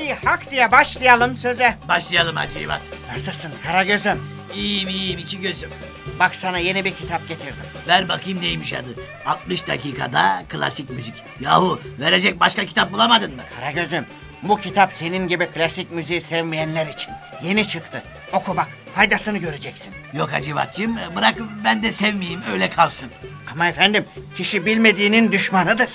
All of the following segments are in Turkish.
Ay hak diye başlayalım söze. Başlayalım Hacivat. Nasılsın Karagöz'üm? İyiyim iyiyim iki gözüm. Bak sana yeni bir kitap getirdim. Ver bakayım neymiş adı. 60 dakikada klasik müzik. Yahu verecek başka kitap bulamadın mı? Karagöz'üm bu kitap senin gibi klasik müziği sevmeyenler için. Yeni çıktı. Oku bak faydasını göreceksin. Yok Hacivatçığım bırak ben de sevmeyeyim öyle kalsın. Ama efendim kişi bilmediğinin düşmanıdır.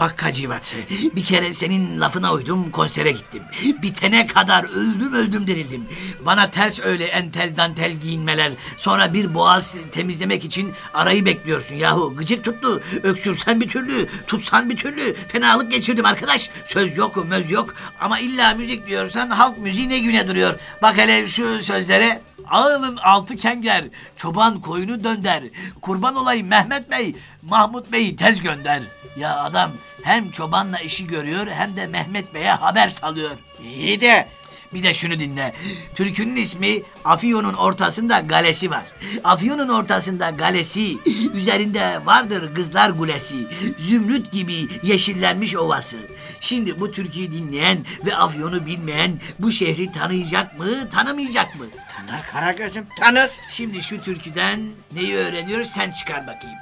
Bak Hacivat bir kere senin lafına uydum konsere gittim. Bitene kadar öldüm öldüm dirildim. Bana ters öyle entel dantel giyinmeler. Sonra bir boğaz temizlemek için arayı bekliyorsun yahu. Gıcık tuttu. Öksürsen bir türlü, tutsan bir türlü. Fenalık geçirdim arkadaş. Söz yok, möz yok. Ama illa müzik diyorsan halk müziği ne güne duruyor. Bak hele şu sözlere. Ağılın altı kenger, çoban koyunu dönder. Kurban olayım Mehmet Bey, Mahmut Bey'i tez gönder. Ya adam hem çobanla işi görüyor hem de Mehmet Bey'e haber salıyor. İyi de Bir de şunu dinle. Türkünün ismi Afyon'un ortasında galesi var. Afyon'un ortasında galesi, üzerinde vardır kızlar gulesi. Zümrüt gibi yeşillenmiş ovası. Şimdi bu türküyü dinleyen ve Afyon'u bilmeyen bu şehri tanıyacak mı, tanımayacak mı? tanır Karagöz'üm tanır. Şimdi şu türküden neyi öğreniyoruz sen çıkar bakayım.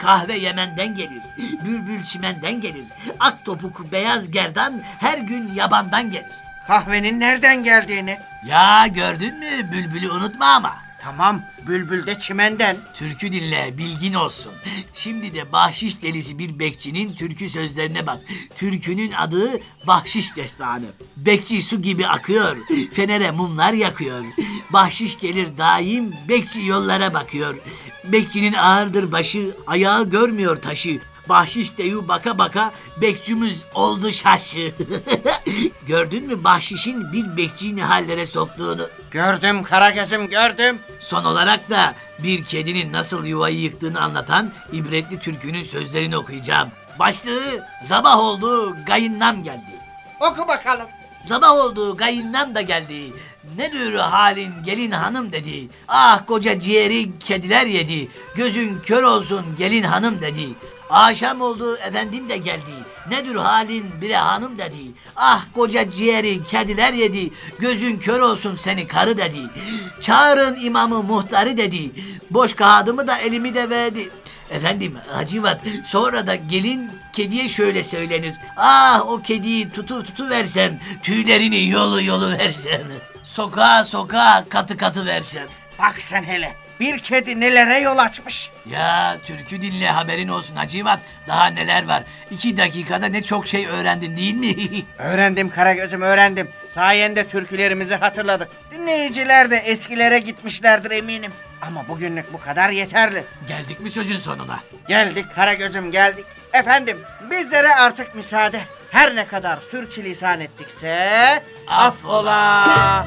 Kahve Yemen'den gelir, bülbül çimenden gelir. Ak topuk beyaz gerdan her gün yabandan gelir. Kahvenin nereden geldiğini. Ya gördün mü bülbülü unutma ama. Tamam bülbül de çimenden. Türkü dinle bilgin olsun. Şimdi de bahşiş delisi bir bekçinin türkü sözlerine bak. Türkünün adı Bahşiş Destanı. Bekçi su gibi akıyor. Fenere mumlar yakıyor. Bahşiş gelir daim bekçi yollara bakıyor. Bekçinin ağırdır başı, ayağı görmüyor taşı. Bahşiş deyu baka baka bekçimiz oldu şaşı. Gördün mü bahşişin bir bekçiyi ne hallere soktuğunu? Gördüm Karagöz'üm gördüm. Son olarak da bir kedinin nasıl yuvayı yıktığını anlatan ibretli türkünün sözlerini okuyacağım. Başlığı sabah oldu gayınnam geldi. Oku bakalım. Sabah oldu gayınnam da geldi. Nedir halin gelin hanım dedi. Ah koca ciğeri kediler yedi. Gözün kör olsun gelin hanım dedi. Akşam oldu efendim de geldi. Nedir halin bire hanım dedi. Ah koca ciğeri kediler yedi. Gözün kör olsun seni karı dedi. Çağırın imamı muhtarı dedi. Boş kağıdımı da elimi de verdi. Efendim Hacivat sonra da gelin kediye şöyle söylenir. Ah o kediyi tutu tutu versem tüylerini yolu yolu versem. Sokağa sokağa katı katı versem. Bak sen hele. Bir kedi nelere yol açmış. Ya türkü dinle haberin olsun Hacivat. Daha neler var. İki dakikada ne çok şey öğrendin değil mi? Öğrendim Karagöz'üm öğrendim. Sayende türkülerimizi hatırladık. Dinleyiciler de eskilere gitmişlerdir eminim. Ama bugünlük bu kadar yeterli. Geldik mi sözün sonuna? Geldik Karagöz'üm geldik. Efendim bizlere artık müsaade. Her ne kadar sürçülisan ettikse affola.